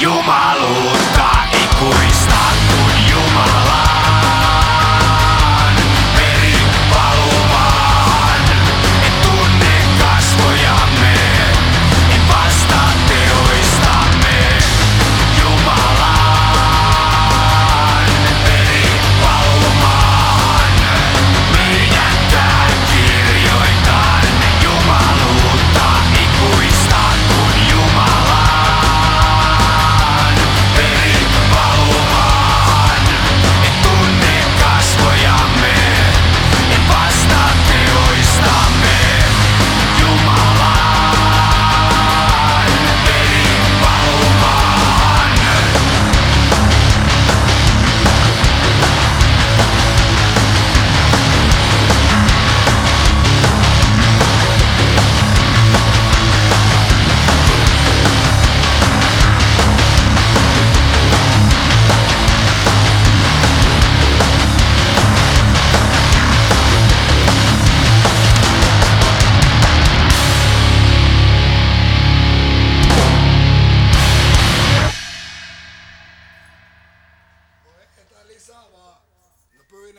e uma.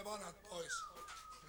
Havana Boys.